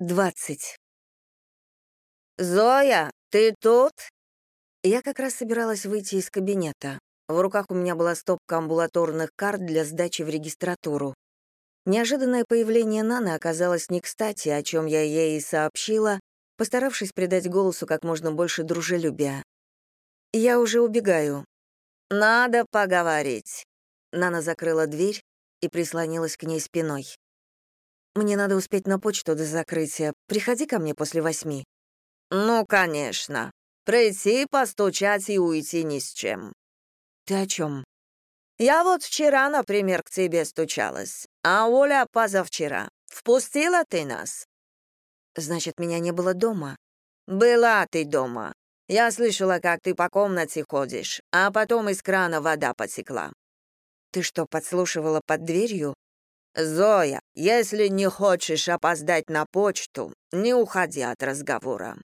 20. «Зоя, ты тут?» Я как раз собиралась выйти из кабинета. В руках у меня была стопка амбулаторных карт для сдачи в регистратуру. Неожиданное появление Наны оказалось не кстати, о чем я ей и сообщила, постаравшись придать голосу как можно больше дружелюбия. «Я уже убегаю». «Надо поговорить». Нана закрыла дверь и прислонилась к ней спиной. Мне надо успеть на почту до закрытия. Приходи ко мне после восьми». «Ну, конечно. Прийти, постучать и уйти ни с чем». «Ты о чем? «Я вот вчера, например, к тебе стучалась, а Оля позавчера. Впустила ты нас?» «Значит, меня не было дома?» «Была ты дома. Я слышала, как ты по комнате ходишь, а потом из крана вода потекла». «Ты что, подслушивала под дверью?» «Зоя, если не хочешь опоздать на почту, не уходи от разговора».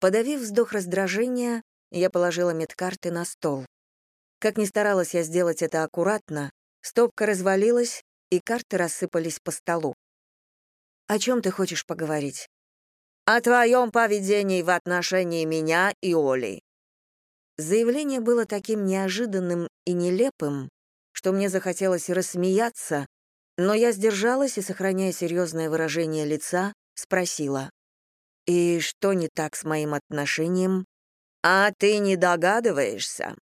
Подавив вздох раздражения, я положила медкарты на стол. Как ни старалась я сделать это аккуратно, стопка развалилась, и карты рассыпались по столу. «О чем ты хочешь поговорить?» «О твоем поведении в отношении меня и Оли». Заявление было таким неожиданным и нелепым, что мне захотелось рассмеяться, но я сдержалась и, сохраняя серьезное выражение лица, спросила. «И что не так с моим отношением?» «А ты не догадываешься?»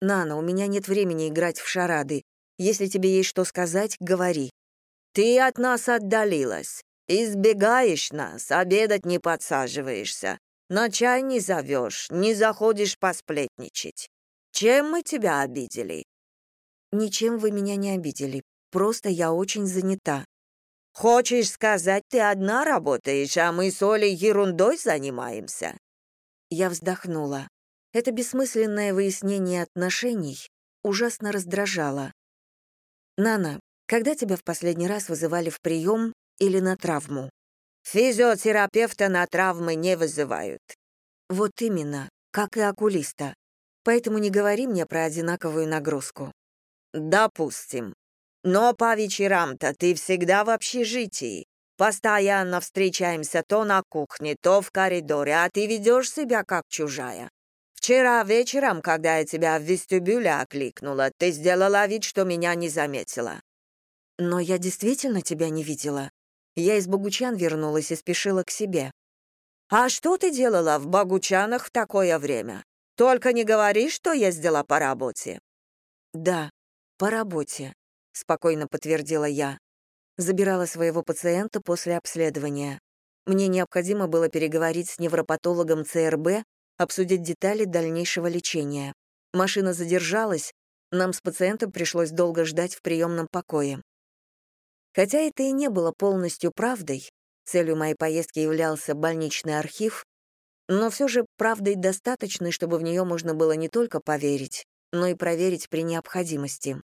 «Нана, у меня нет времени играть в шарады. Если тебе есть что сказать, говори». «Ты от нас отдалилась. Избегаешь нас, обедать не подсаживаешься. На чай не зовешь, не заходишь посплетничать. Чем мы тебя обидели?» «Ничем вы меня не обидели. Просто я очень занята». «Хочешь сказать, ты одна работаешь, а мы с Олей ерундой занимаемся?» Я вздохнула. Это бессмысленное выяснение отношений ужасно раздражало. «Нана, когда тебя в последний раз вызывали в прием или на травму?» «Физиотерапевта на травмы не вызывают». «Вот именно, как и окулиста. Поэтому не говори мне про одинаковую нагрузку». «Допустим. Но по вечерам-то ты всегда в общежитии. Постоянно встречаемся то на кухне, то в коридоре, а ты ведешь себя как чужая. Вчера вечером, когда я тебя в вестибюле окликнула, ты сделала вид, что меня не заметила. Но я действительно тебя не видела. Я из Богучан вернулась и спешила к себе. А что ты делала в Богучанах в такое время? Только не говори, что ездила по работе. Да, по работе спокойно подтвердила я. Забирала своего пациента после обследования. Мне необходимо было переговорить с невропатологом ЦРБ, обсудить детали дальнейшего лечения. Машина задержалась, нам с пациентом пришлось долго ждать в приемном покое. Хотя это и не было полностью правдой, целью моей поездки являлся больничный архив, но все же правдой достаточной, чтобы в нее можно было не только поверить, но и проверить при необходимости.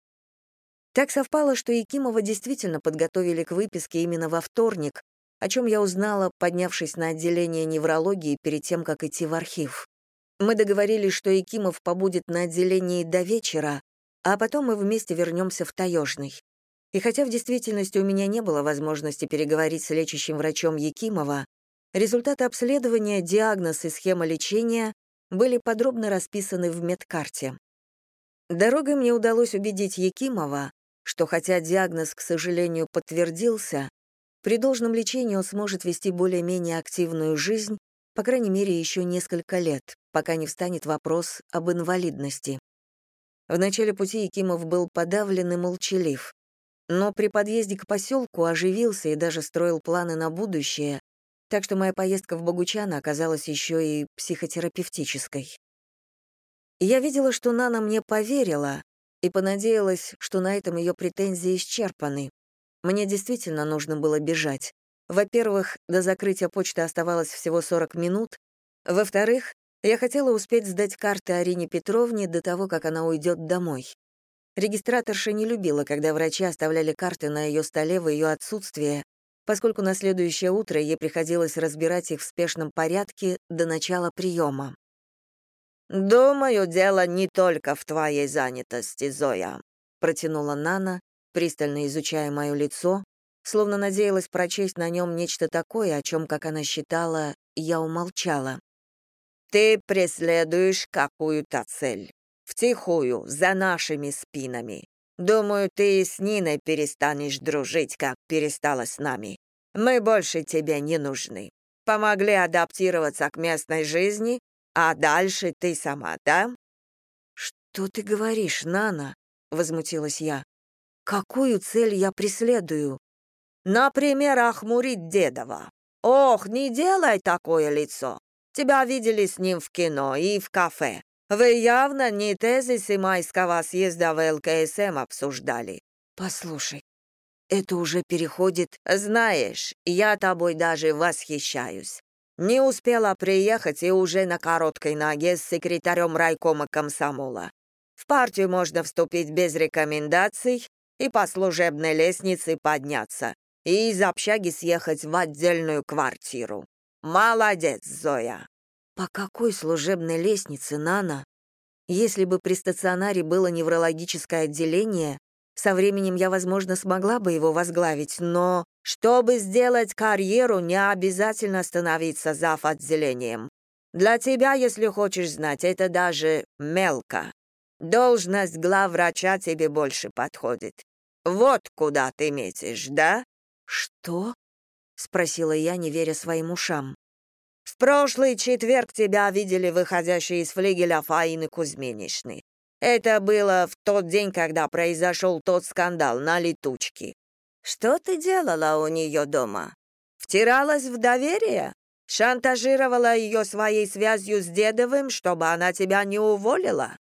Так совпало, что Якимова действительно подготовили к выписке именно во вторник, о чем я узнала, поднявшись на отделение неврологии перед тем, как идти в архив. Мы договорились, что Якимов побудет на отделении до вечера, а потом мы вместе вернемся в Таежный. И хотя в действительности у меня не было возможности переговорить с лечащим врачом Якимова, результаты обследования, диагноз и схема лечения были подробно расписаны в медкарте. Дорогой мне удалось убедить Якимова, что хотя диагноз, к сожалению, подтвердился, при должном лечении он сможет вести более-менее активную жизнь, по крайней мере, еще несколько лет, пока не встанет вопрос об инвалидности. В начале пути Якимов был подавлен и молчалив, но при подъезде к поселку оживился и даже строил планы на будущее, так что моя поездка в Богучано оказалась еще и психотерапевтической. Я видела, что Нана мне поверила, и понадеялась, что на этом ее претензии исчерпаны. Мне действительно нужно было бежать. Во-первых, до закрытия почты оставалось всего 40 минут. Во-вторых, я хотела успеть сдать карты Арине Петровне до того, как она уйдет домой. Регистраторша не любила, когда врачи оставляли карты на ее столе в ее отсутствие, поскольку на следующее утро ей приходилось разбирать их в спешном порядке до начала приема. «Думаю, дело не только в твоей занятости, Зоя», — протянула Нана, пристально изучая мое лицо, словно надеялась прочесть на нем нечто такое, о чем, как она считала, я умолчала. «Ты преследуешь какую-то цель. Втихую, за нашими спинами. Думаю, ты с Ниной перестанешь дружить, как перестала с нами. Мы больше тебе не нужны. Помогли адаптироваться к местной жизни, а дальше ты сама, да?» «Что ты говоришь, Нана?» — возмутилась я. «Какую цель я преследую?» «Например, охмурить Дедова. Ох, не делай такое лицо. Тебя видели с ним в кино и в кафе. Вы явно не тезисы майского съезда в ЛКСМ обсуждали. Послушай, это уже переходит... Знаешь, я тобой даже восхищаюсь. Не успела приехать и уже на короткой ноге с секретарем райкома комсомола. В партию можно вступить без рекомендаций и по служебной лестнице подняться, и из общаги съехать в отдельную квартиру. Молодец, Зоя. По какой служебной лестнице, Нана? Если бы при стационаре было неврологическое отделение, со временем я, возможно, смогла бы его возглавить, но чтобы сделать карьеру, не обязательно становиться зав. отделением. Для тебя, если хочешь знать, это даже мелко. Должность главврача тебе больше подходит. Вот куда ты метишь, да? Что? спросила я, не веря своим ушам. В прошлый четверг тебя видели выходящей из флигеля Фаины Кузьминишны. Это было в тот день, когда произошел тот скандал на летучке. Что ты делала у нее дома? Втиралась в доверие? Шантажировала ее своей связью с Дедовым, чтобы она тебя не уволила?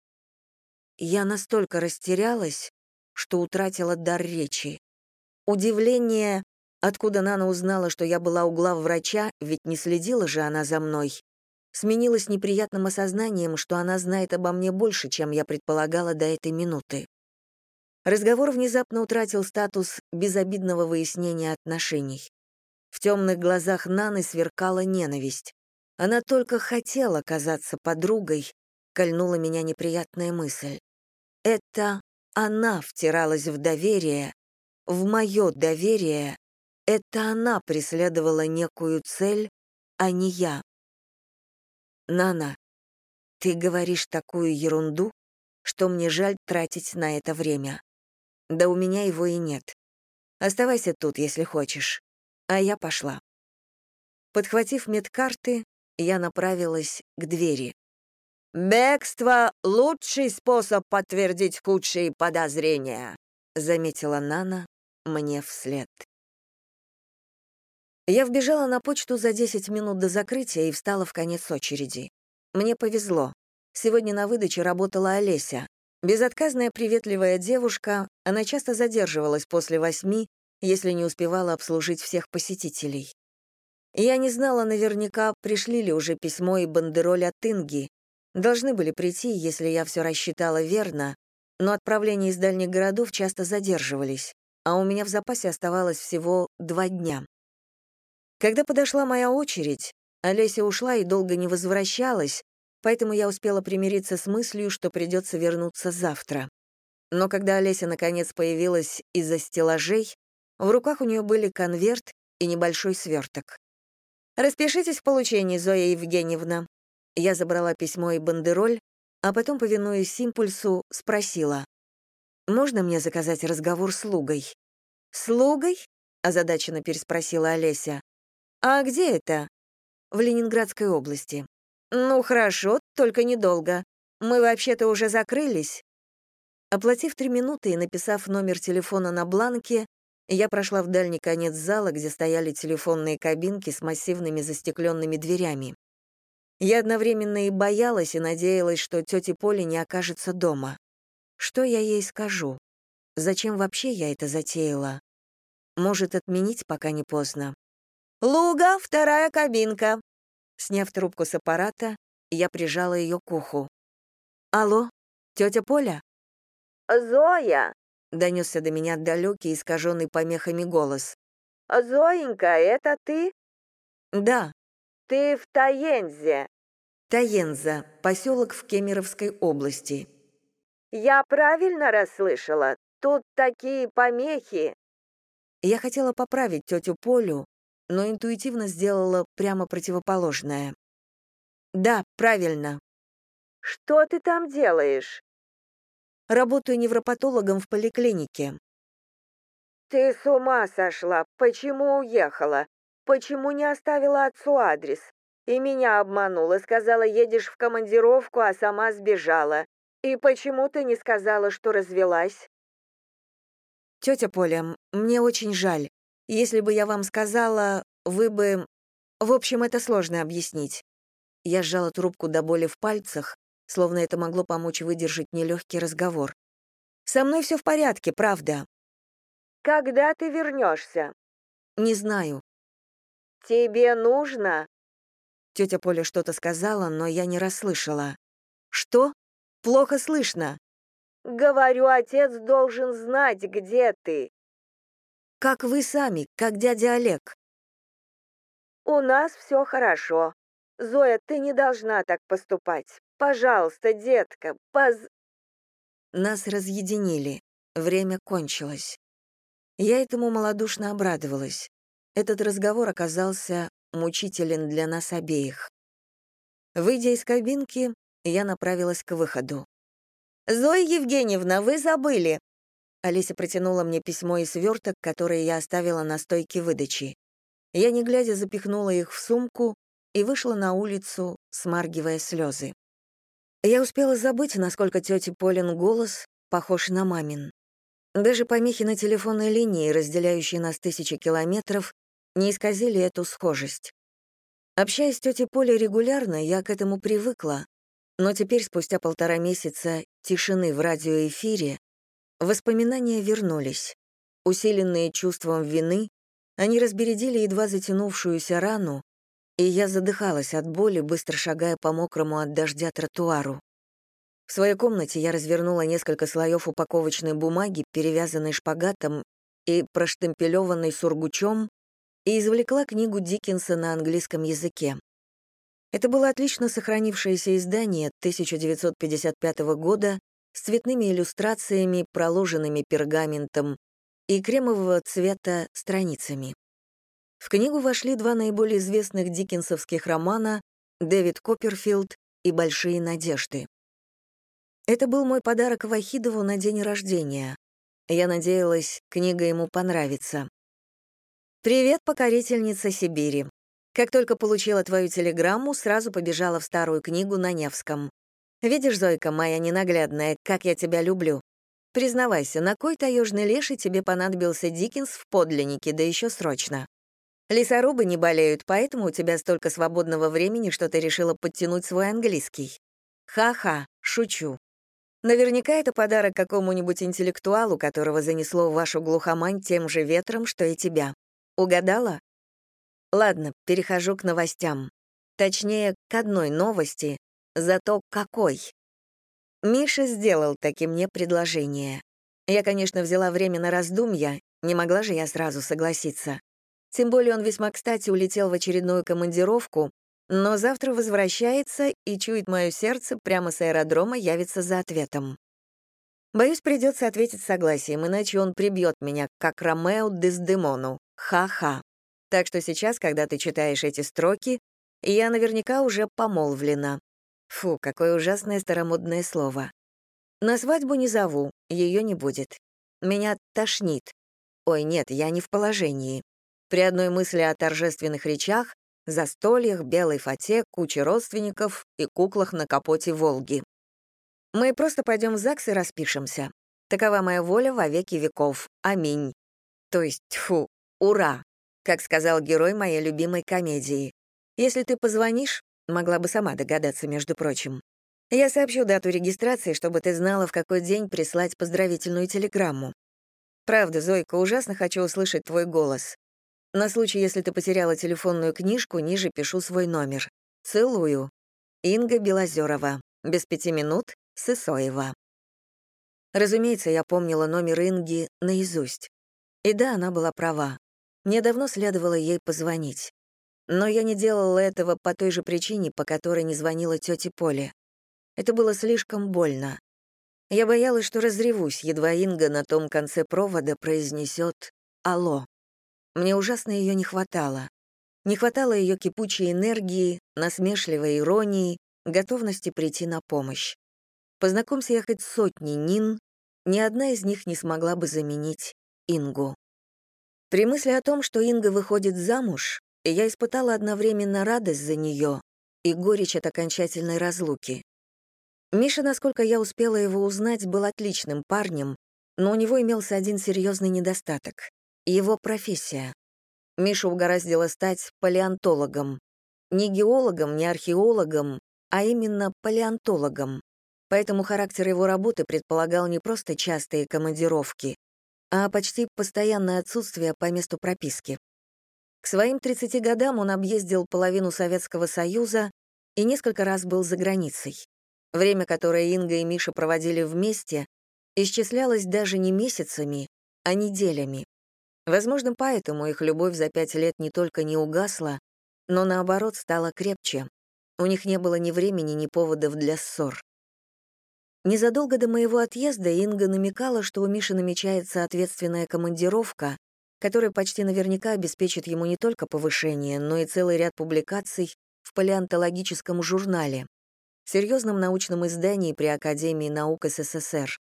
Я настолько растерялась, что утратила дар речи. Удивление Откуда Нана узнала, что я была у глав врача, ведь не следила же она за мной, сменилось неприятным осознанием, что она знает обо мне больше, чем я предполагала до этой минуты. Разговор внезапно утратил статус безобидного выяснения отношений. В темных глазах Наны сверкала ненависть. Она только хотела казаться подругой, кольнула меня неприятная мысль. Это она втиралась в доверие, в мое доверие, это она преследовала некую цель, а не я. Нана, ты говоришь такую ерунду, что мне жаль тратить на это время. Да у меня его и нет. Оставайся тут, если хочешь. А я пошла. Подхватив медкарты, я направилась к двери. «Бегство — лучший способ подтвердить худшие подозрения», — заметила Нана мне вслед. Я вбежала на почту за 10 минут до закрытия и встала в конец очереди. Мне повезло. Сегодня на выдаче работала Олеся. Безотказная приветливая девушка, она часто задерживалась после восьми, если не успевала обслужить всех посетителей. Я не знала наверняка, пришли ли уже письмо и бандероль от Инги. Должны были прийти, если я все рассчитала верно, но отправления из дальних городов часто задерживались, а у меня в запасе оставалось всего два дня. Когда подошла моя очередь, Олеся ушла и долго не возвращалась, поэтому я успела примириться с мыслью, что придется вернуться завтра. Но когда Олеся наконец появилась из-за стеллажей, в руках у нее были конверт и небольшой сверток. «Распишитесь в получении, Зоя Евгеньевна». Я забрала письмо и бандероль, а потом, повинуясь импульсу, спросила. «Можно мне заказать разговор с Лугой?» «Слугой?» — озадаченно переспросила Олеся. «А где это?» «В Ленинградской области». «Ну, хорошо, только недолго. Мы вообще-то уже закрылись». Оплатив три минуты и написав номер телефона на бланке, я прошла в дальний конец зала, где стояли телефонные кабинки с массивными застекленными дверями. Я одновременно и боялась, и надеялась, что тетя Поля не окажется дома. Что я ей скажу? Зачем вообще я это затеяла? Может, отменить, пока не поздно? «Луга, вторая кабинка». Сняв трубку с аппарата, я прижала ее к уху. «Алло, тетя Поля?» «Зоя!» — донесся до меня далекий, искаженный помехами голос. «Зоенька, это ты?» «Да». «Ты в Таензе?» Таенза, поселок в Кемеровской области. «Я правильно расслышала? Тут такие помехи?» Я хотела поправить тетю Полю, но интуитивно сделала прямо противоположное. «Да, правильно». «Что ты там делаешь?» «Работаю невропатологом в поликлинике». «Ты с ума сошла! Почему уехала? Почему не оставила отцу адрес? И меня обманула, сказала, едешь в командировку, а сама сбежала. И почему ты не сказала, что развелась?» «Тетя Поля, мне очень жаль. Если бы я вам сказала, вы бы... В общем, это сложно объяснить». Я сжала трубку до боли в пальцах, словно это могло помочь выдержать нелегкий разговор. «Со мной все в порядке, правда». «Когда ты вернешься?» «Не знаю». «Тебе нужно?» Тетя Поля что-то сказала, но я не расслышала. «Что? Плохо слышно». «Говорю, отец должен знать, где ты». «Как вы сами, как дядя Олег». «У нас все хорошо. Зоя, ты не должна так поступать. Пожалуйста, детка, поз...» Нас разъединили. Время кончилось. Я этому малодушно обрадовалась. Этот разговор оказался мучителен для нас обеих. Выйдя из кабинки, я направилась к выходу. «Зоя Евгеньевна, вы забыли!» Олеся протянула мне письмо и сверток, которые я оставила на стойке выдачи. Я, не глядя, запихнула их в сумку и вышла на улицу, смаргивая слезы. Я успела забыть, насколько тети Полин голос похож на мамин. Даже помехи на телефонной линии, разделяющие нас тысячи километров, не исказили эту схожесть. Общаясь с тетей Полей регулярно, я к этому привыкла, но теперь, спустя полтора месяца тишины в радиоэфире, воспоминания вернулись. Усиленные чувством вины, они разбередили едва затянувшуюся рану, и я задыхалась от боли, быстро шагая по мокрому от дождя тротуару. В своей комнате я развернула несколько слоев упаковочной бумаги, перевязанной шпагатом и проштемпелеванной сургучом, и извлекла книгу Диккенса на английском языке. Это было отлично сохранившееся издание 1955 года с цветными иллюстрациями, проложенными пергаментом и кремового цвета страницами. В книгу вошли два наиболее известных диккенсовских романа «Дэвид Копперфилд» и «Большие надежды». Это был мой подарок Вахидову на день рождения. Я надеялась, книга ему понравится. «Привет, покорительница Сибири. Как только получила твою телеграмму, сразу побежала в старую книгу на Невском. Видишь, Зойка, моя ненаглядная, как я тебя люблю. Признавайся, на кой таежный леший тебе понадобился Диккенс в подлиннике, да еще срочно? Лесорубы не болеют, поэтому у тебя столько свободного времени, что ты решила подтянуть свой английский. Ха-ха, шучу. Наверняка это подарок какому-нибудь интеллектуалу, которого занесло в вашу глухомань тем же ветром, что и тебя. Угадала? Ладно, перехожу к новостям. Точнее, к одной новости, зато какой. Миша сделал таки мне предложение. Я, конечно, взяла время на раздумья, не могла же я сразу согласиться. Тем более он весьма кстати улетел в очередную командировку, но завтра возвращается и чует мое сердце, прямо с аэродрома явится за ответом. Боюсь, придется ответить согласием, иначе он прибьет меня, как Ромео Дездемону. Ха-ха. Так что сейчас, когда ты читаешь эти строки, я наверняка уже помолвлена. Фу, какое ужасное старомодное слово. На свадьбу не зову, ее не будет. Меня тошнит. Ой, нет, я не в положении. При одной мысли о торжественных речах, застольях, белой фате, куче родственников и куклах на капоте «Волги». Мы просто пойдем в ЗАГС и распишемся. Такова моя воля во веки веков. Аминь. То есть, фу, Ура! Как сказал герой моей любимой комедии. Если ты позвонишь, могла бы сама догадаться, между прочим. Я сообщу дату регистрации, чтобы ты знала, в какой день прислать поздравительную телеграмму. Правда, Зойка, ужасно хочу услышать твой голос. На случай, если ты потеряла телефонную книжку, ниже пишу свой номер. Целую. Инга Белозерова. Без пяти минут. Сысоева. Разумеется, я помнила номер Инги наизусть. И да, она была права. Мне давно следовало ей позвонить. Но я не делала этого по той же причине, по которой не звонила тете Поле. Это было слишком больно. Я боялась, что разревусь, едва Инга на том конце провода произнесет «Алло». Мне ужасно ее не хватало. Не хватало ее кипучей энергии, насмешливой иронии, готовности прийти на помощь. Познакомься я хоть сотни Нин, ни одна из них не смогла бы заменить Ингу. При мысли о том, что Инга выходит замуж, я испытала одновременно радость за нее и горечь от окончательной разлуки. Миша, насколько я успела его узнать, был отличным парнем, но у него имелся один серьезный недостаток — его профессия. Миша угораздило стать палеонтологом. Не геологом, не археологом, а именно палеонтологом. Поэтому характер его работы предполагал не просто частые командировки, а почти постоянное отсутствие по месту прописки. К своим 30 годам он объездил половину Советского Союза и несколько раз был за границей. Время, которое Инга и Миша проводили вместе, исчислялось даже не месяцами, а неделями. Возможно, поэтому их любовь за пять лет не только не угасла, но наоборот стала крепче. У них не было ни времени, ни поводов для ссор. Незадолго до моего отъезда Инга намекала, что у Миши намечается ответственная командировка, которая почти наверняка обеспечит ему не только повышение, но и целый ряд публикаций в палеонтологическом журнале, серьезном научном издании при Академии наук СССР.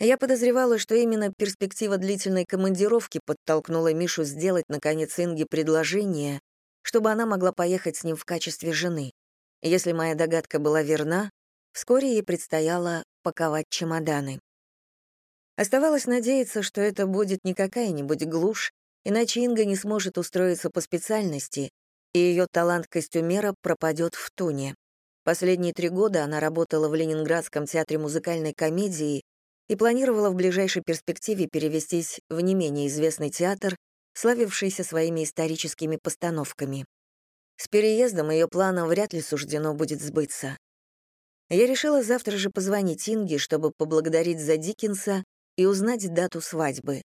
Я подозревала, что именно перспектива длительной командировки подтолкнула Мишу сделать, наконец, Инге предложение, чтобы она могла поехать с ним в качестве жены. Если моя догадка была верна, вскоре ей предстояло паковать чемоданы. Оставалось надеяться, что это будет не какая-нибудь глушь, иначе Инга не сможет устроиться по специальности, и ее талант костюмера пропадет в туне. Последние три года она работала в Ленинградском театре музыкальной комедии и планировала в ближайшей перспективе перевестись в не менее известный театр, славившийся своими историческими постановками. С переездом ее планам вряд ли суждено будет сбыться. Я решила завтра же позвонить Инге, чтобы поблагодарить за Диккенса и узнать дату свадьбы.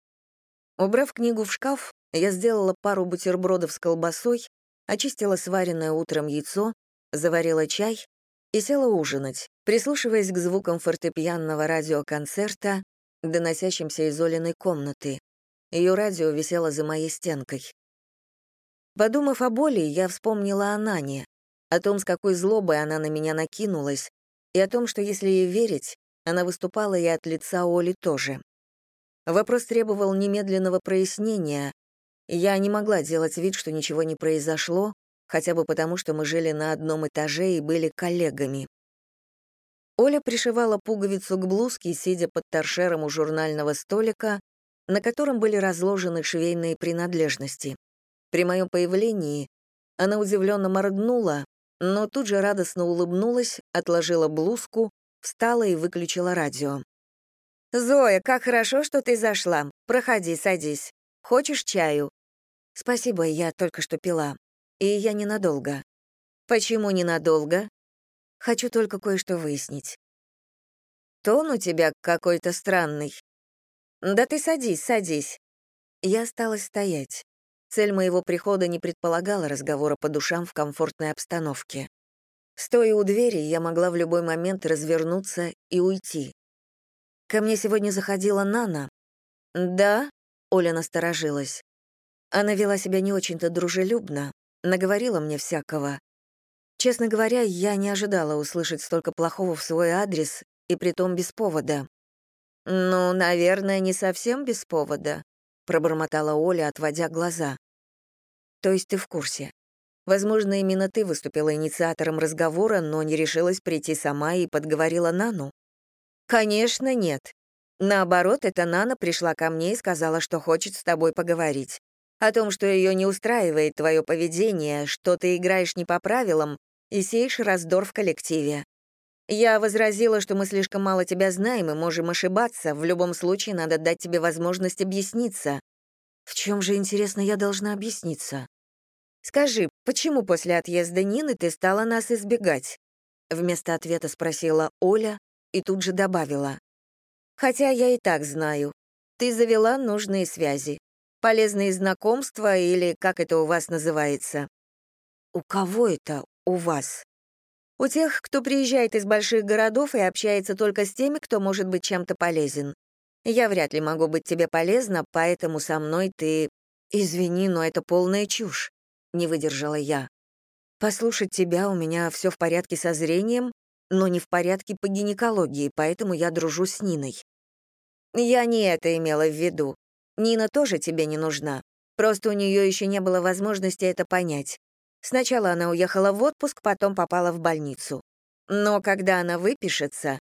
Убрав книгу в шкаф, я сделала пару бутербродов с колбасой, очистила сваренное утром яйцо, заварила чай и села ужинать, прислушиваясь к звукам фортепианного радиоконцерта, доносящимся из Олиной комнаты. Ее радио висело за моей стенкой. Подумав о боли, я вспомнила о Нане, о том, с какой злобой она на меня накинулась, и о том, что, если ей верить, она выступала и от лица Оли тоже. Вопрос требовал немедленного прояснения. Я не могла делать вид, что ничего не произошло, хотя бы потому, что мы жили на одном этаже и были коллегами. Оля пришивала пуговицу к блузке, сидя под торшером у журнального столика, на котором были разложены швейные принадлежности. При моем появлении она удивленно моргнула, но тут же радостно улыбнулась, отложила блузку, встала и выключила радио. «Зоя, как хорошо, что ты зашла. Проходи, садись. Хочешь чаю?» «Спасибо, я только что пила. И я ненадолго. Почему ненадолго? Хочу только кое-что выяснить. Тон у тебя какой-то странный. Да ты садись, садись. Я осталась стоять. Цель моего прихода не предполагала разговора по душам в комфортной обстановке. Стоя у двери, я могла в любой момент развернуться и уйти. Ко мне сегодня заходила Нана. «Да?» — Оля насторожилась. Она вела себя не очень-то дружелюбно, наговорила мне всякого. Честно говоря, я не ожидала услышать столько плохого в свой адрес, и притом без повода. «Ну, наверное, не совсем без повода», — пробормотала Оля, отводя глаза. «То есть ты в курсе? Возможно, именно ты выступила инициатором разговора, но не решилась прийти сама и подговорила Нану?» «Конечно, нет. Наоборот, эта Нана пришла ко мне и сказала, что хочет с тобой поговорить о том, что ее не устраивает твое поведение, что ты играешь не по правилам и сеешь раздор в коллективе. Я возразила, что мы слишком мало тебя знаем и можем ошибаться, в любом случае надо дать тебе возможность объясниться. В чем же, интересно, я должна объясниться? Скажи, почему после отъезда Нины ты стала нас избегать? Вместо ответа спросила Оля и тут же добавила. Хотя я и так знаю. Ты завела нужные связи полезные знакомства или как это у вас называется. У кого это у вас? У тех, кто приезжает из больших городов и общается только с теми, кто может быть чем-то полезен. Я вряд ли могу быть тебе полезна, поэтому со мной ты «Извини, но это полная чушь», — не выдержала я. «Послушать тебя у меня все в порядке со зрением, но не в порядке по гинекологии, поэтому я дружу с Ниной». «Я не это имела в виду. Нина тоже тебе не нужна. Просто у нее еще не было возможности это понять. Сначала она уехала в отпуск, потом попала в больницу. Но когда она выпишется...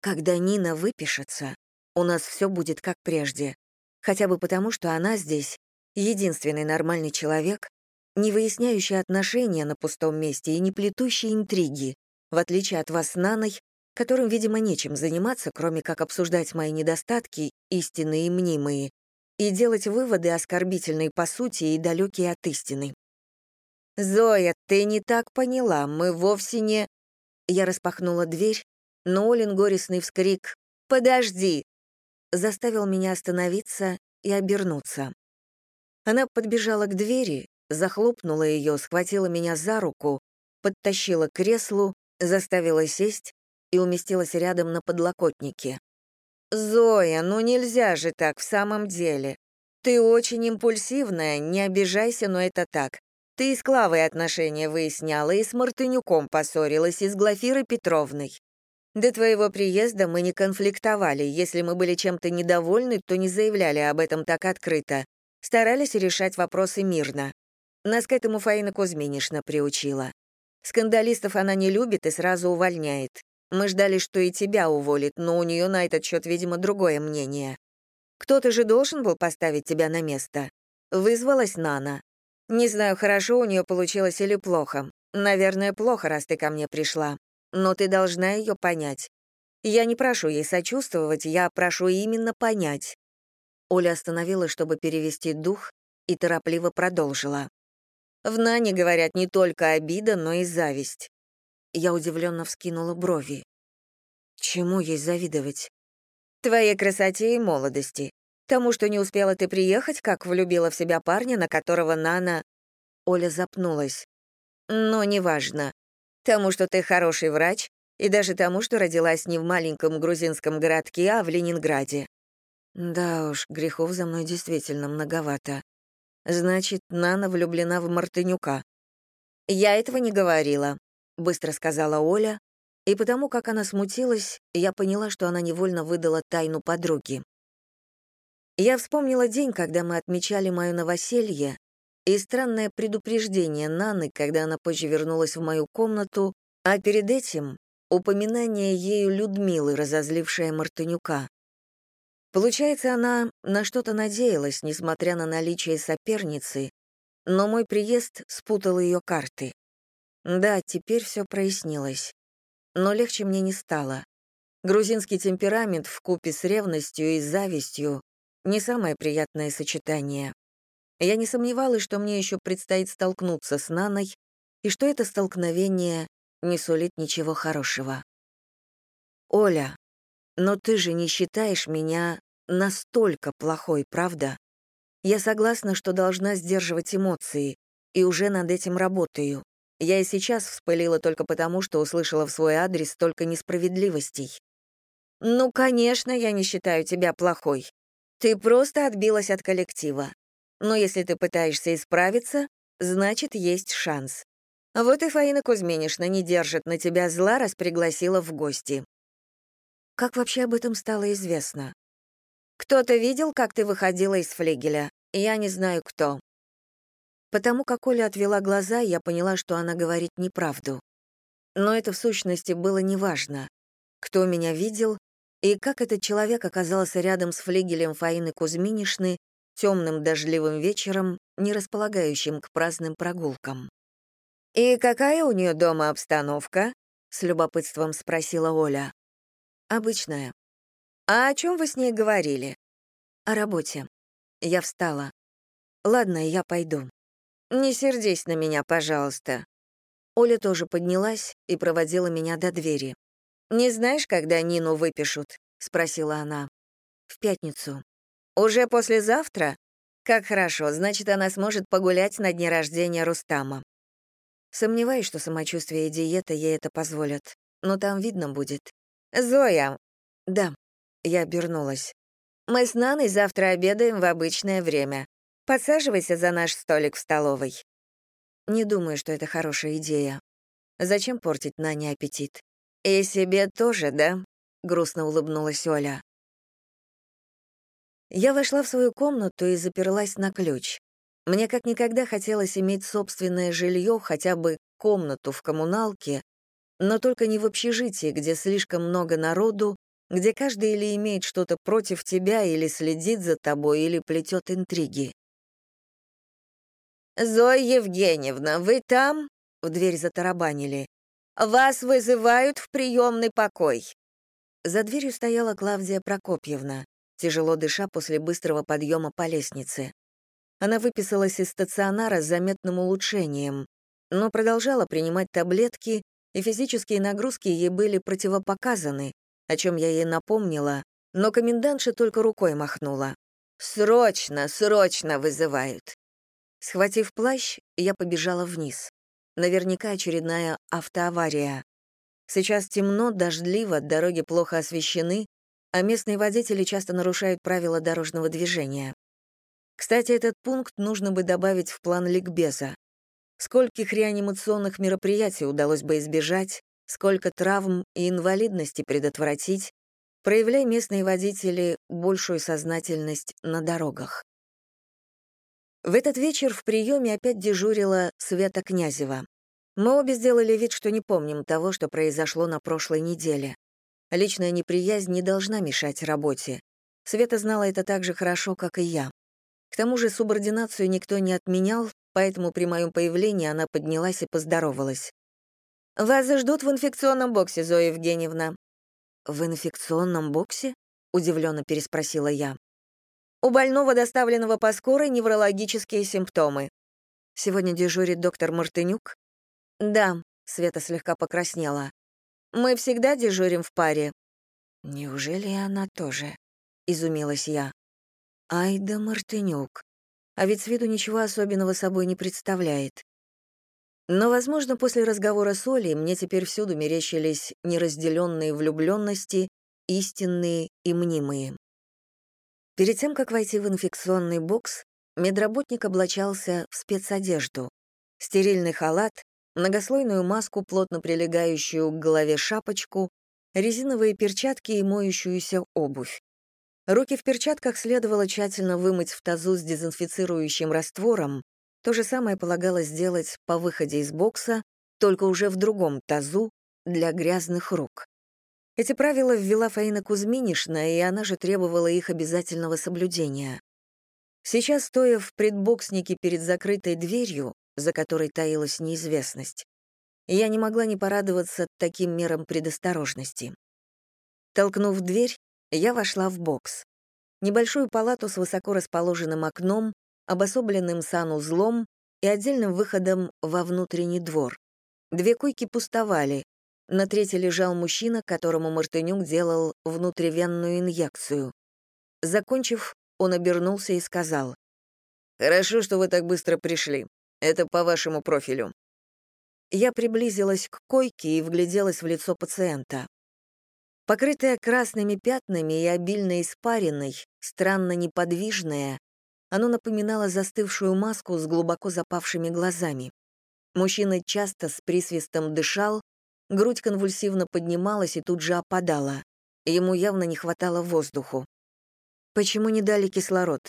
Когда Нина выпишется, у нас все будет как прежде. Хотя бы потому, что она здесь единственный нормальный человек, не выясняющий отношения на пустом месте и не плетущий интриги, в отличие от вас с Наной, которым, видимо, нечем заниматься, кроме как обсуждать мои недостатки, истинные и мнимые, и делать выводы оскорбительные по сути и далекие от истины. «Зоя, ты не так поняла, мы вовсе не...» Я распахнула дверь, но Олин горестный вскрик «Подожди!» заставил меня остановиться и обернуться. Она подбежала к двери, захлопнула ее, схватила меня за руку, подтащила к креслу, заставила сесть и уместилась рядом на подлокотнике. «Зоя, ну нельзя же так в самом деле. Ты очень импульсивная, не обижайся, но это так. Ты и с Клавой отношения выясняла, и с Мартынюком поссорилась, и с Глафирой Петровной. До твоего приезда мы не конфликтовали. Если мы были чем-то недовольны, то не заявляли об этом так открыто. Старались решать вопросы мирно. Нас к этому Фаина Кузьминишна приучила. Скандалистов она не любит и сразу увольняет. Мы ждали, что и тебя уволит, но у нее на этот счет, видимо, другое мнение. Кто-то же должен был поставить тебя на место. Вызвалась Нана. Не знаю, хорошо у нее получилось или плохо. Наверное, плохо, раз ты ко мне пришла. Но ты должна ее понять. Я не прошу ей сочувствовать, я прошу именно понять». Оля остановилась, чтобы перевести дух, и торопливо продолжила. «В Нане, говорят, не только обида, но и зависть». Я удивленно вскинула брови. «Чему ей завидовать?» «Твоей красоте и молодости. Тому, что не успела ты приехать, как влюбила в себя парня, на которого Нана...» Оля запнулась. «Но неважно. Тому, что ты хороший врач, и даже тому, что родилась не в маленьком грузинском городке, а в Ленинграде». «Да уж, грехов за мной действительно многовато. Значит, Нана влюблена в Мартынюка». «Я этого не говорила», — быстро сказала Оля, и потому как она смутилась, я поняла, что она невольно выдала тайну подруги. Я вспомнила день, когда мы отмечали мое новоселье, и странное предупреждение Наны, когда она позже вернулась в мою комнату, а перед этим упоминание ею Людмилы, разозлившая Мартынюка. Получается, она на что-то надеялась, несмотря на наличие соперницы, но мой приезд спутал ее карты. Да, теперь все прояснилось. Но легче мне не стало. Грузинский темперамент в купе с ревностью и завистью не самое приятное сочетание. Я не сомневалась, что мне еще предстоит столкнуться с Наной, и что это столкновение не сулит ничего хорошего. «Оля, но ты же не считаешь меня настолько плохой, правда? Я согласна, что должна сдерживать эмоции, и уже над этим работаю. Я и сейчас вспылила только потому, что услышала в свой адрес столько несправедливостей. «Ну, конечно, я не считаю тебя плохой. Ты просто отбилась от коллектива. Но если ты пытаешься исправиться, значит, есть шанс. Вот и Фаина Кузьминишна не держит на тебя зла, раз пригласила в гости. Как вообще об этом стало известно? Кто-то видел, как ты выходила из флигеля? Я не знаю, кто. Потому как Оля отвела глаза, я поняла, что она говорит неправду. Но это в сущности было неважно. Кто меня видел и как этот человек оказался рядом с флигелем Фаины Кузьминишны темным дождливым вечером, не располагающим к праздным прогулкам. «И какая у нее дома обстановка?» — с любопытством спросила Оля. «Обычная». «А о чем вы с ней говорили?» «О работе». Я встала. «Ладно, я пойду». «Не сердись на меня, пожалуйста». Оля тоже поднялась и проводила меня до двери. «Не знаешь, когда Нину выпишут?» — спросила она. «В пятницу». «Уже послезавтра? Как хорошо, значит, она сможет погулять на дне рождения Рустама». Сомневаюсь, что самочувствие и диета ей это позволят, но там видно будет. «Зоя!» «Да», — я обернулась. «Мы с Наной завтра обедаем в обычное время. Подсаживайся за наш столик в столовой». Не думаю, что это хорошая идея. Зачем портить Нане аппетит? И себе тоже, да? Грустно улыбнулась Оля. Я вошла в свою комнату и заперлась на ключ. Мне как никогда хотелось иметь собственное жилье, хотя бы комнату в коммуналке, но только не в общежитии, где слишком много народу, где каждый или имеет что-то против тебя, или следит за тобой, или плетет интриги. «Зоя Евгеньевна, вы там?» — в дверь затарабанили. «Вас вызывают в приемный покой». За дверью стояла Клавдия Прокопьевна тяжело дыша после быстрого подъема по лестнице. Она выписалась из стационара с заметным улучшением, но продолжала принимать таблетки, и физические нагрузки ей были противопоказаны, о чем я ей напомнила, но комендантша только рукой махнула. «Срочно, срочно вызывают!» Схватив плащ, я побежала вниз. Наверняка очередная автоавария. Сейчас темно, дождливо, дороги плохо освещены, а местные водители часто нарушают правила дорожного движения. Кстати, этот пункт нужно бы добавить в план ликбеза. Скольких реанимационных мероприятий удалось бы избежать, сколько травм и инвалидности предотвратить, проявляя местные водители большую сознательность на дорогах. В этот вечер в приеме опять дежурила Света Князева. Мы обе сделали вид, что не помним того, что произошло на прошлой неделе. Личная неприязнь не должна мешать работе. Света знала это так же хорошо, как и я. К тому же субординацию никто не отменял, поэтому при моем появлении она поднялась и поздоровалась. «Вас ждут в инфекционном боксе, Зоя Евгеньевна». «В инфекционном боксе?» — удивленно переспросила я. «У больного, доставленного по скорой, неврологические симптомы». «Сегодня дежурит доктор Мартынюк?» «Да», — Света слегка покраснела. Мы всегда дежурим в паре». «Неужели она тоже?» — изумилась я. «Ай да Мартынюк. А ведь с виду ничего особенного собой не представляет. Но, возможно, после разговора с Олей мне теперь всюду мерещились неразделенные влюбленности, истинные и мнимые. Перед тем, как войти в инфекционный бокс, медработник облачался в спецодежду. Стерильный халат, многослойную маску, плотно прилегающую к голове шапочку, резиновые перчатки и моющуюся обувь. Руки в перчатках следовало тщательно вымыть в тазу с дезинфицирующим раствором, то же самое полагалось сделать по выходе из бокса, только уже в другом тазу для грязных рук. Эти правила ввела Фаина Кузьминишна, и она же требовала их обязательного соблюдения. Сейчас, стоя в предбокснике перед закрытой дверью, за которой таилась неизвестность. Я не могла не порадоваться таким мерам предосторожности. Толкнув дверь, я вошла в бокс. Небольшую палату с высоко расположенным окном, обособленным санузлом и отдельным выходом во внутренний двор. Две койки пустовали. На третьей лежал мужчина, которому Мартынюк делал внутривенную инъекцию. Закончив, он обернулся и сказал, «Хорошо, что вы так быстро пришли. Это по вашему профилю». Я приблизилась к койке и вгляделась в лицо пациента. Покрытая красными пятнами и обильно испаренной, странно неподвижное, оно напоминало застывшую маску с глубоко запавшими глазами. Мужчина часто с присвистом дышал, грудь конвульсивно поднималась и тут же опадала. Ему явно не хватало воздуху. «Почему не дали кислород?»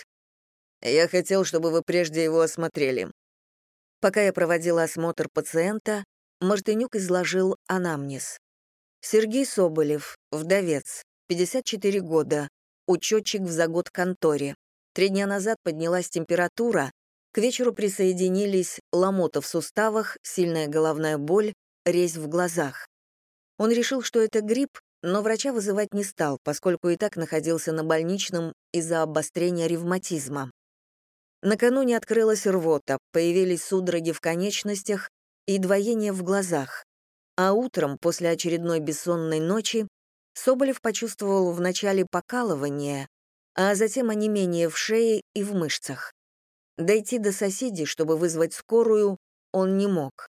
«Я хотел, чтобы вы прежде его осмотрели. Пока я проводила осмотр пациента, Мартынюк изложил анамнез. Сергей Соболев, вдовец, 54 года, учетчик в загод конторе. Три дня назад поднялась температура, к вечеру присоединились ломота в суставах, сильная головная боль, резь в глазах. Он решил, что это грипп, но врача вызывать не стал, поскольку и так находился на больничном из-за обострения ревматизма. Накануне открылась рвота, появились судороги в конечностях и двоение в глазах. А утром, после очередной бессонной ночи, Соболев почувствовал вначале покалывание, а затем онемение в шее и в мышцах. Дойти до соседей, чтобы вызвать скорую, он не мог.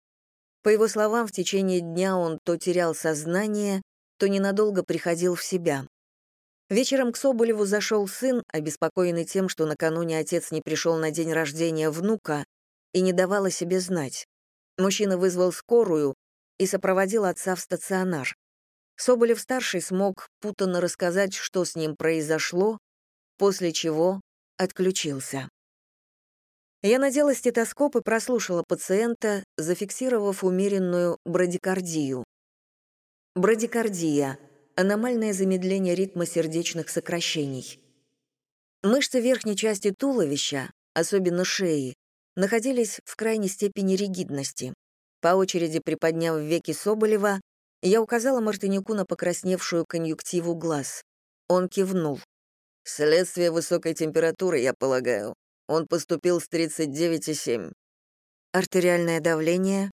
По его словам, в течение дня он то терял сознание, то ненадолго приходил в себя. Вечером к Соболеву зашел сын, обеспокоенный тем, что накануне отец не пришел на день рождения внука и не давал о себе знать. Мужчина вызвал скорую и сопроводил отца в стационар. Соболев-старший смог путанно рассказать, что с ним произошло, после чего отключился. Я надела стетоскоп и прослушала пациента, зафиксировав умеренную брадикардию. Брадикардия — аномальное замедление ритма сердечных сокращений. Мышцы верхней части туловища, особенно шеи, находились в крайней степени ригидности. По очереди приподняв веки Соболева, я указала Мартынюку на покрасневшую конъюнктиву глаз. Он кивнул. «Следствие высокой температуры, я полагаю. Он поступил с 39,7. Артериальное давление?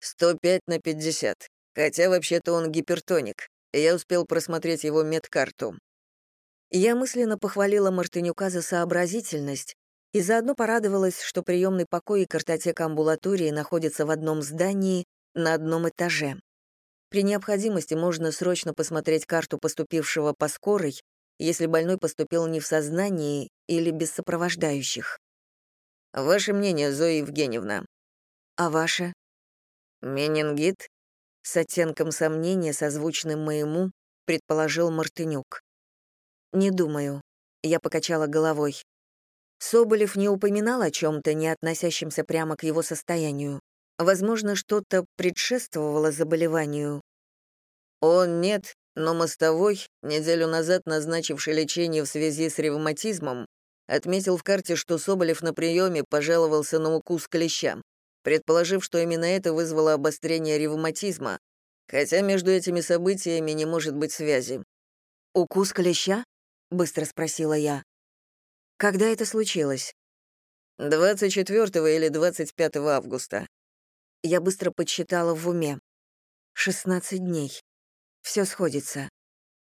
105 на 50. Хотя вообще-то он гипертоник. Я успел просмотреть его медкарту. Я мысленно похвалила Мартынюка за сообразительность и заодно порадовалась, что приемный покой и картотека амбулатории находятся в одном здании на одном этаже. При необходимости можно срочно посмотреть карту поступившего по скорой если больной поступил не в сознании или без сопровождающих. Ваше мнение, Зоя Евгеньевна? А ваше? Менингит? С оттенком сомнения, созвучным моему, предположил Мартынюк. Не думаю. Я покачала головой. Соболев не упоминал о чем-то, не относящемся прямо к его состоянию. Возможно, что-то предшествовало заболеванию. Он нет, но мостовой, неделю назад назначивший лечение в связи с ревматизмом, отметил в карте, что Соболев на приеме пожаловался на укус клеща, предположив, что именно это вызвало обострение ревматизма, хотя между этими событиями не может быть связи. «Укус клеща?» — быстро спросила я. «Когда это случилось?» 24 или 25 августа. Я быстро подсчитала в уме. 16 дней. Все сходится.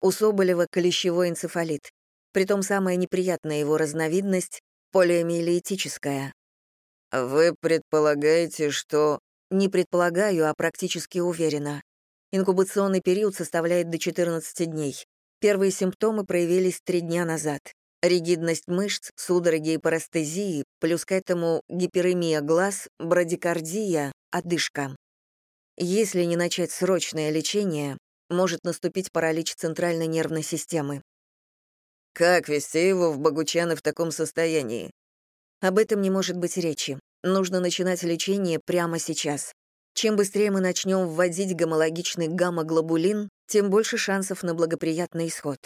У Соболева клещевой энцефалит. Притом самая неприятная его разновидность — полиомиелитическая. «Вы предполагаете, что...» «Не предполагаю, а практически уверена. Инкубационный период составляет до 14 дней. Первые симптомы проявились три дня назад. Ригидность мышц, судороги и парастезии, плюс к этому гиперемия глаз, брадикардия, одышка. Если не начать срочное лечение, может наступить паралич центральной нервной системы. Как вести его в Богучаны в таком состоянии? Об этом не может быть речи. Нужно начинать лечение прямо сейчас. Чем быстрее мы начнем вводить гомологичный гамма-глобулин, тем больше шансов на благоприятный исход.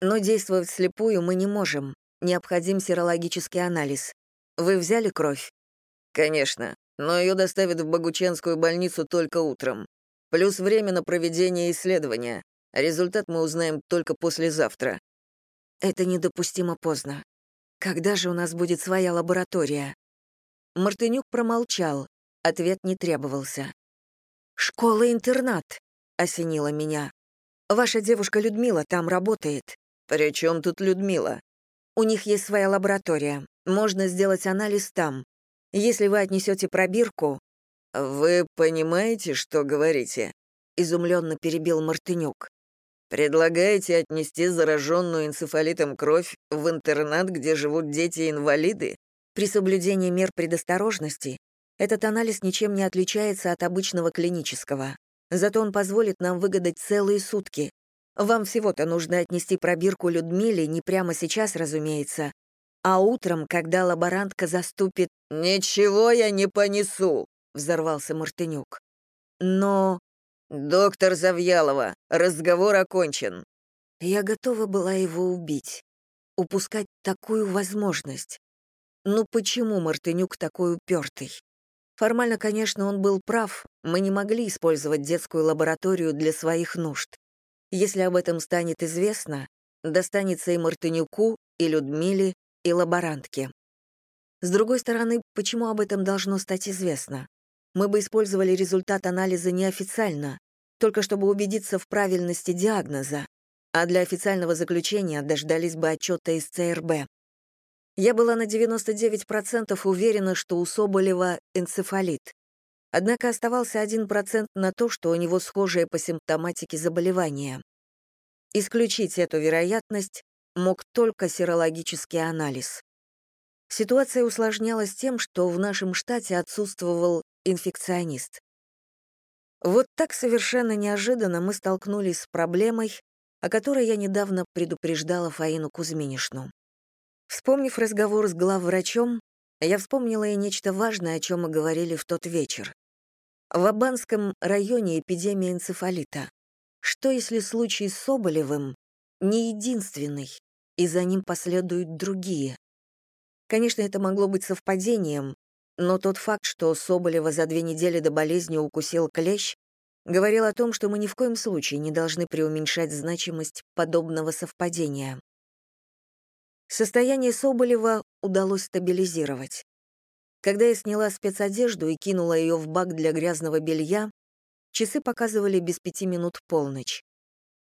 Но действовать слепую мы не можем. Необходим серологический анализ. Вы взяли кровь? Конечно, но ее доставят в Богучанскую больницу только утром. Плюс время на проведение исследования. Результат мы узнаем только послезавтра. Это недопустимо поздно. Когда же у нас будет своя лаборатория? Мартынюк промолчал. Ответ не требовался. «Школа-интернат», — осенила меня. «Ваша девушка Людмила там работает». «При чем тут Людмила?» «У них есть своя лаборатория. Можно сделать анализ там. Если вы отнесете пробирку, «Вы понимаете, что говорите?» — изумленно перебил Мартынюк. «Предлагаете отнести зараженную энцефалитом кровь в интернат, где живут дети-инвалиды?» При соблюдении мер предосторожности этот анализ ничем не отличается от обычного клинического. Зато он позволит нам выгадать целые сутки. Вам всего-то нужно отнести пробирку Людмиле не прямо сейчас, разумеется, а утром, когда лаборантка заступит «Ничего я не понесу!» взорвался Мартынюк. Но... «Доктор Завьялова, разговор окончен». Я готова была его убить. Упускать такую возможность. Ну почему Мартынюк такой упертый? Формально, конечно, он был прав, мы не могли использовать детскую лабораторию для своих нужд. Если об этом станет известно, достанется и Мартынюку, и Людмиле, и лаборантке. С другой стороны, почему об этом должно стать известно? мы бы использовали результат анализа неофициально, только чтобы убедиться в правильности диагноза, а для официального заключения дождались бы отчета из ЦРБ. Я была на 99% уверена, что у Соболева энцефалит. Однако оставался 1% на то, что у него схожее по симптоматике заболевание. Исключить эту вероятность мог только серологический анализ. Ситуация усложнялась тем, что в нашем штате отсутствовал инфекционист. Вот так совершенно неожиданно мы столкнулись с проблемой, о которой я недавно предупреждала Фаину Кузьминишну. Вспомнив разговор с главврачом, я вспомнила и нечто важное, о чем мы говорили в тот вечер. В Абанском районе эпидемия энцефалита. Что если случай с Соболевым не единственный, и за ним последуют другие? Конечно, это могло быть совпадением, но тот факт, что Соболева за две недели до болезни укусил клещ, говорил о том, что мы ни в коем случае не должны преуменьшать значимость подобного совпадения. Состояние Соболева удалось стабилизировать. Когда я сняла спецодежду и кинула ее в бак для грязного белья, часы показывали без пяти минут полночь.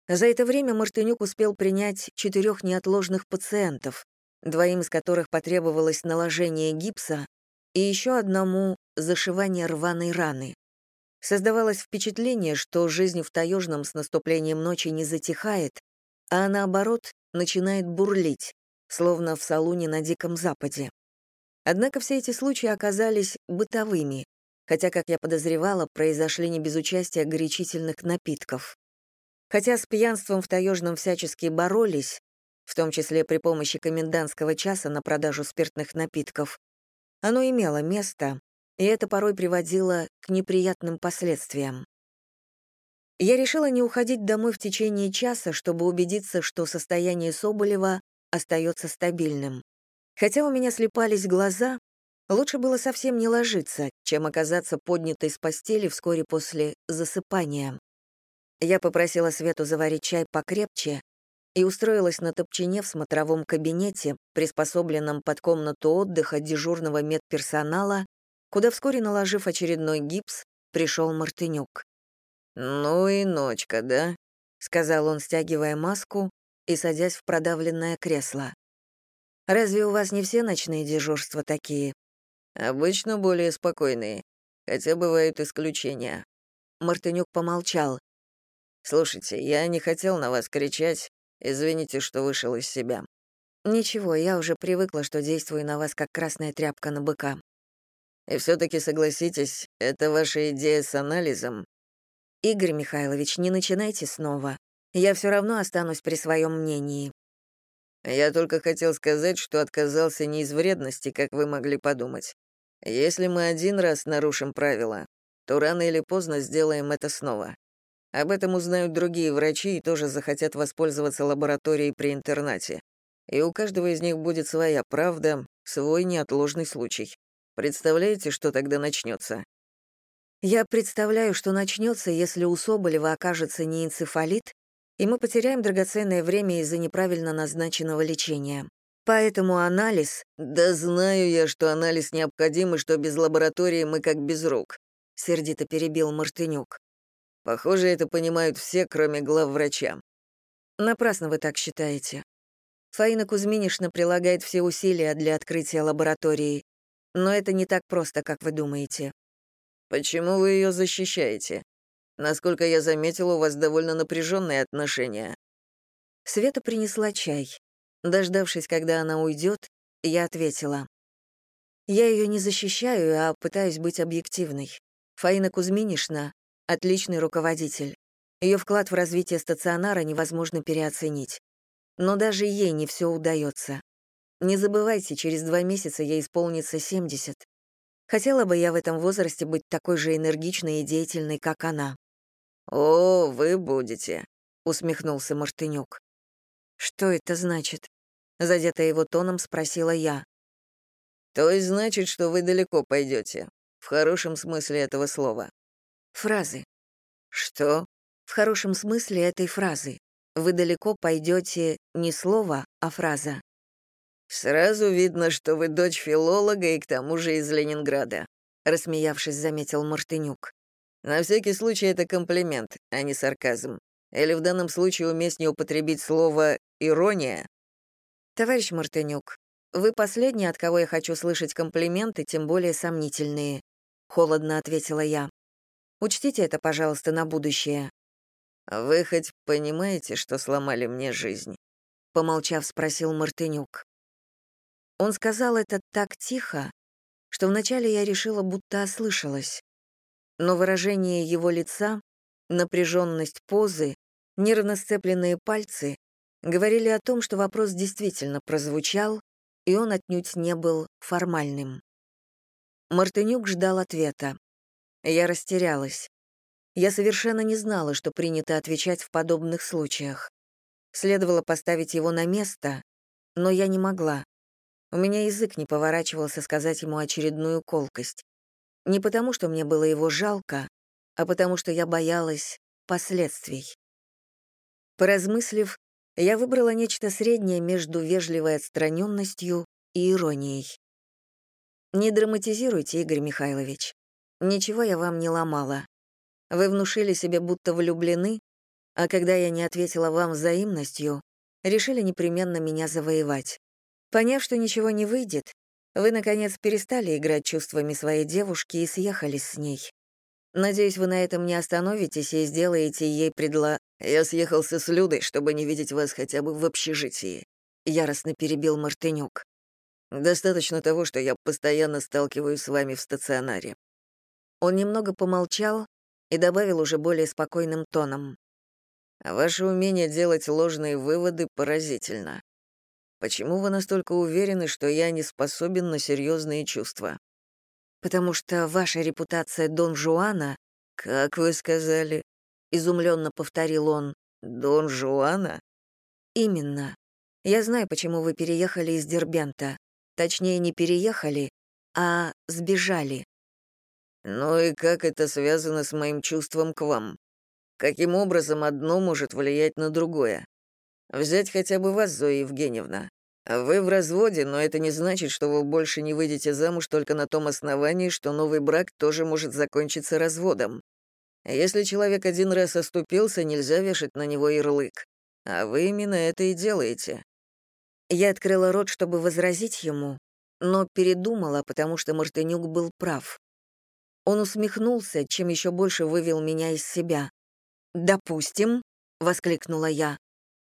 За это время Мартынюк успел принять четырех неотложных пациентов, двоим из которых потребовалось наложение гипса, и еще одному — зашивание рваной раны. Создавалось впечатление, что жизнь в Таежном с наступлением ночи не затихает, а наоборот начинает бурлить, словно в салуне на Диком Западе. Однако все эти случаи оказались бытовыми, хотя, как я подозревала, произошли не без участия горячительных напитков. Хотя с пьянством в Таежном всячески боролись, в том числе при помощи комендантского часа на продажу спиртных напитков, оно имело место, и это порой приводило к неприятным последствиям. Я решила не уходить домой в течение часа, чтобы убедиться, что состояние Соболева остается стабильным. Хотя у меня слепались глаза, лучше было совсем не ложиться, чем оказаться поднятой с постели вскоре после засыпания. Я попросила Свету заварить чай покрепче и устроилась на топчине в смотровом кабинете, приспособленном под комнату отдыха дежурного медперсонала, куда вскоре, наложив очередной гипс, пришел Мартынюк. «Ну и ночка, да?» — сказал он, стягивая маску и садясь в продавленное кресло. Разве у вас не все ночные дежурства такие? Обычно более спокойные, хотя бывают исключения. Мартынюк помолчал. Слушайте, я не хотел на вас кричать. Извините, что вышел из себя. Ничего, я уже привыкла, что действую на вас как красная тряпка на быка. И все таки согласитесь, это ваша идея с анализом? Игорь Михайлович, не начинайте снова. Я все равно останусь при своем мнении. Я только хотел сказать, что отказался не из вредности, как вы могли подумать. Если мы один раз нарушим правила, то рано или поздно сделаем это снова. Об этом узнают другие врачи и тоже захотят воспользоваться лабораторией при интернате. И у каждого из них будет своя правда, свой неотложный случай. Представляете, что тогда начнется? Я представляю, что начнется, если у Соболева окажется не энцефалит, и мы потеряем драгоценное время из-за неправильно назначенного лечения. Поэтому анализ... «Да знаю я, что анализ необходим, и что без лаборатории мы как без рук», — сердито перебил Мартынюк. «Похоже, это понимают все, кроме главврача». Напрасно вы так считаете. Фаина Кузьминишна прилагает все усилия для открытия лаборатории, но это не так просто, как вы думаете. Почему вы ее защищаете? Насколько я заметил, у вас довольно напряженные отношения». Света принесла чай. Дождавшись, когда она уйдет, я ответила. «Я ее не защищаю, а пытаюсь быть объективной. Фаина Кузьминишна — отличный руководитель. Ее вклад в развитие стационара невозможно переоценить. Но даже ей не все удается. Не забывайте, через два месяца ей исполнится 70. Хотела бы я в этом возрасте быть такой же энергичной и деятельной, как она. «О, вы будете», — усмехнулся Мартынюк. «Что это значит?» — задетая его тоном, спросила я. «То есть значит, что вы далеко пойдете, в хорошем смысле этого слова». «Фразы». «Что?» «В хорошем смысле этой фразы. Вы далеко пойдете не слово, а фраза». «Сразу видно, что вы дочь филолога и к тому же из Ленинграда», рассмеявшись, заметил Мартынюк. На всякий случай это комплимент, а не сарказм. Или в данном случае уместнее употребить слово «ирония»? Товарищ Мартынюк, вы последний, от кого я хочу слышать комплименты, тем более сомнительные. Холодно ответила я. Учтите это, пожалуйста, на будущее. Вы хоть понимаете, что сломали мне жизнь? — помолчав, спросил Мартынюк. Он сказал это так тихо, что вначале я решила, будто ослышалась. Но выражение его лица, напряженность позы, нервно сцепленные пальцы говорили о том, что вопрос действительно прозвучал, и он отнюдь не был формальным. Мартынюк ждал ответа. Я растерялась. Я совершенно не знала, что принято отвечать в подобных случаях. Следовало поставить его на место, но я не могла. У меня язык не поворачивался сказать ему очередную колкость. Не потому, что мне было его жалко, а потому, что я боялась последствий. Поразмыслив, я выбрала нечто среднее между вежливой отстраненностью и иронией. Не драматизируйте, Игорь Михайлович. Ничего я вам не ломала. Вы внушили себе, будто влюблены, а когда я не ответила вам взаимностью, решили непременно меня завоевать. Поняв, что ничего не выйдет, вы, наконец, перестали играть чувствами своей девушки и съехались с ней. Надеюсь, вы на этом не остановитесь и сделаете ей предла... Я съехался с Людой, чтобы не видеть вас хотя бы в общежитии. Яростно перебил Мартынюк. Достаточно того, что я постоянно сталкиваюсь с вами в стационаре. Он немного помолчал и добавил уже более спокойным тоном. Ваше умение делать ложные выводы поразительно. Почему вы настолько уверены, что я не способен на серьезные чувства? Потому что ваша репутация Дон Жуана, как вы сказали, изумленно повторил он. Дон Жуана? Именно. Я знаю, почему вы переехали из Дербента. Точнее, не переехали, а сбежали. Ну и как это связано с моим чувством к вам? Каким образом одно может влиять на другое? Взять хотя бы вас, Зоя Евгеньевна. Вы в разводе, но это не значит, что вы больше не выйдете замуж только на том основании, что новый брак тоже может закончиться разводом. Если человек один раз оступился, нельзя вешать на него ярлык. А вы именно это и делаете. Я открыла рот, чтобы возразить ему, но передумала, потому что Мартынюк был прав. Он усмехнулся, чем еще больше вывел меня из себя. «Допустим», — воскликнула я,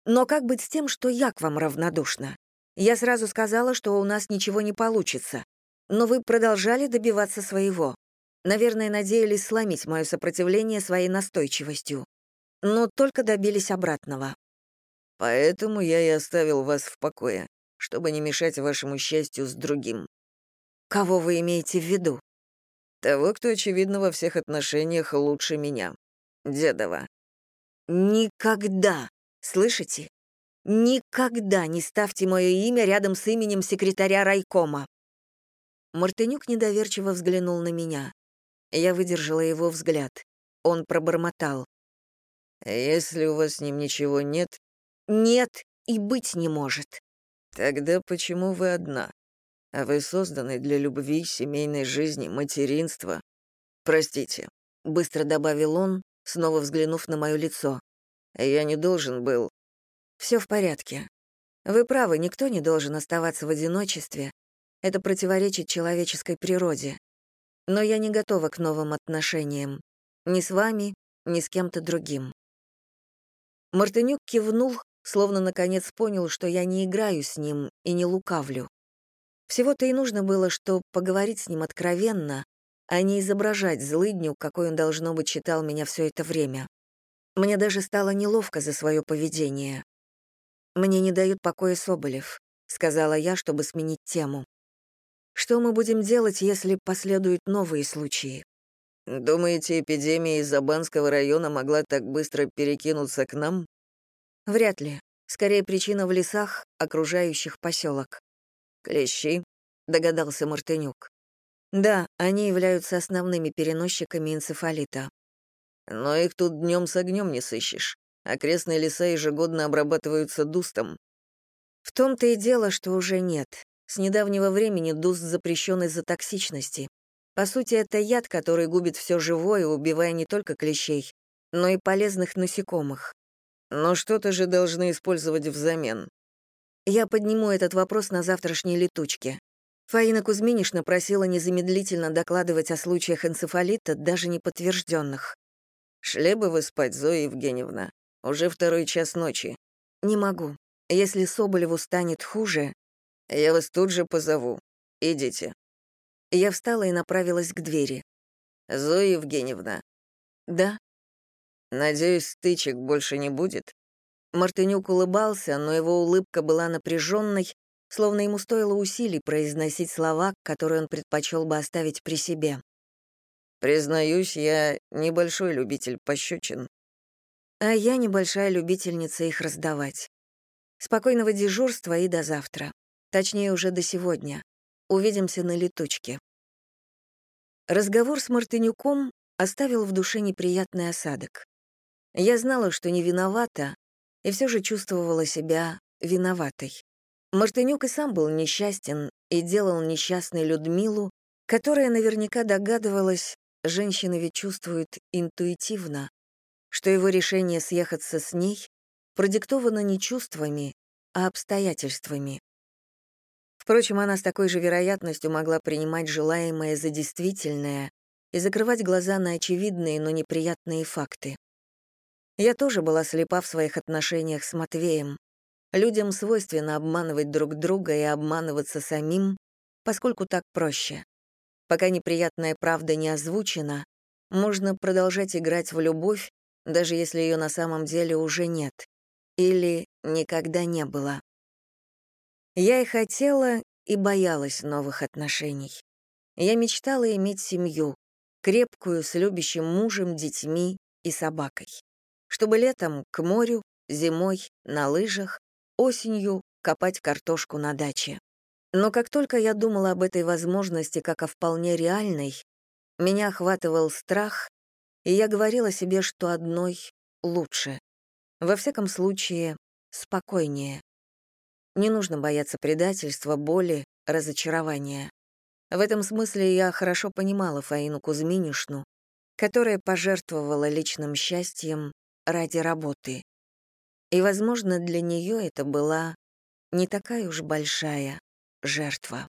но как быть с тем, что я к вам равнодушна? Я сразу сказала, что у нас ничего не получится. Но вы продолжали добиваться своего. Наверное, надеялись сломить мое сопротивление своей настойчивостью. Но только добились обратного. Поэтому я и оставил вас в покое, чтобы не мешать вашему счастью с другим. Кого вы имеете в виду? Того, кто, очевидно, во всех отношениях лучше меня. Дедова. Никогда Слышите? Никогда не ставьте мое имя рядом с именем секретаря райкома. Мартынюк недоверчиво взглянул на меня. Я выдержала его взгляд. Он пробормотал. «Если у вас с ним ничего нет...» «Нет и быть не может». «Тогда почему вы одна? А вы созданы для любви, семейной жизни, материнства. Простите», — быстро добавил он, снова взглянув на мое лицо. Я не должен был. Все в порядке. Вы правы, никто не должен оставаться в одиночестве. Это противоречит человеческой природе. Но я не готова к новым отношениям. Ни с вами, ни с кем-то другим. Мартынюк кивнул, словно наконец понял, что я не играю с ним и не лукавлю. Всего-то и нужно было, что поговорить с ним откровенно, а не изображать злыдню, какой он, должно быть, считал меня все это время. Мне даже стало неловко за свое поведение. «Мне не дают покоя Соболев», — сказала я, чтобы сменить тему. «Что мы будем делать, если последуют новые случаи?» «Думаете, эпидемия из Абанского района могла так быстро перекинуться к нам?» «Вряд ли. Скорее, причина в лесах, окружающих поселок. «Клещи?» — догадался Мартынюк. «Да, они являются основными переносчиками энцефалита. Но их тут днем с огнем не сыщешь. Окрестные леса ежегодно обрабатываются дустом. В том-то и дело, что уже нет. С недавнего времени дуст запрещен из-за токсичности. По сути, это яд, который губит все живое, убивая не только клещей, но и полезных насекомых. Но что-то же должны использовать взамен. Я подниму этот вопрос на завтрашней летучке. Фаина Кузьминишна просила незамедлительно докладывать о случаях энцефалита, даже неподтвержденных. «Шли бы вы спать, Зоя Евгеньевна. Уже второй час ночи». «Не могу. Если Соболеву станет хуже, я вас тут же позову. Идите. Я встала и направилась к двери. Зоя Евгеньевна. Да. Надеюсь, стычек больше не будет. Мартынюк улыбался, но его улыбка была напряженной, словно ему стоило усилий произносить слова, которые он предпочел бы оставить при себе. Признаюсь, я небольшой любитель пощечин. А я небольшая любительница их раздавать. Спокойного дежурства и до завтра. Точнее, уже до сегодня. Увидимся на летучке. Разговор с Мартынюком оставил в душе неприятный осадок. Я знала, что не виновата, и все же чувствовала себя виноватой. Мартынюк и сам был несчастен и делал несчастной Людмилу, которая наверняка догадывалась, женщины ведь чувствуют интуитивно, что его решение съехаться с ней продиктовано не чувствами, а обстоятельствами. Впрочем, она с такой же вероятностью могла принимать желаемое за действительное и закрывать глаза на очевидные, но неприятные факты. Я тоже была слепа в своих отношениях с Матвеем. Людям свойственно обманывать друг друга и обманываться самим, поскольку так проще. Пока неприятная правда не озвучена, можно продолжать играть в любовь, даже если ее на самом деле уже нет. Или никогда не было. Я и хотела, и боялась новых отношений. Я мечтала иметь семью, крепкую, с любящим мужем, детьми и собакой. Чтобы летом к морю, зимой на лыжах, осенью копать картошку на даче. Но как только я думала об этой возможности как о вполне реальной, меня охватывал страх, и я говорила себе, что одной лучше. Во всяком случае, спокойнее. Не нужно бояться предательства, боли, разочарования. В этом смысле я хорошо понимала Фаину Кузьминишну, которая пожертвовала личным счастьем ради работы. И, возможно, для нее это была не такая уж большая жертва.